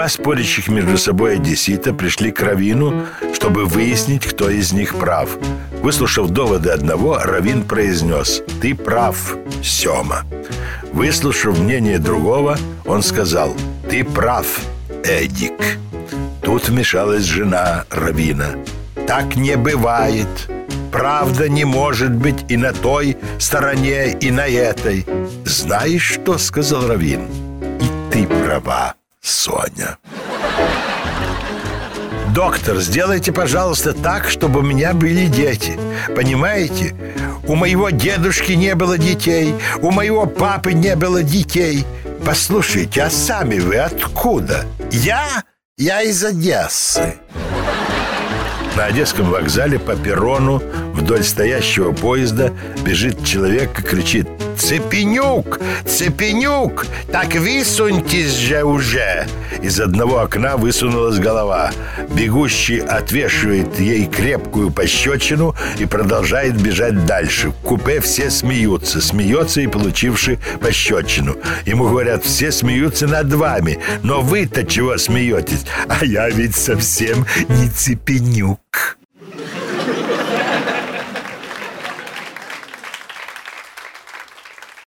Два спорящих между собой одессита пришли к Равину, чтобы выяснить, кто из них прав. Выслушав доводы одного, Равин произнес «Ты прав, Сема». Выслушав мнение другого, он сказал «Ты прав, Эдик». Тут вмешалась жена Равина. «Так не бывает. Правда не может быть и на той стороне, и на этой». «Знаешь что?» — сказал Равин. «И ты права, Соня». Доктор, сделайте, пожалуйста, так, чтобы у меня были дети. Понимаете? У моего дедушки не было детей, у моего папы не было детей. Послушайте, а сами вы откуда? Я? Я из Одессы. На Одесском вокзале по перрону вдоль стоящего поезда бежит человек и кричит «Цепенюк! Цепенюк! Так высуньтесь же уже!» Из одного окна высунулась голова. Бегущий отвешивает ей крепкую пощечину и продолжает бежать дальше. В купе все смеются. Смеется и получивший пощечину. Ему говорят, все смеются над вами. Но вы-то чего смеетесь? А я ведь совсем не цепенюк.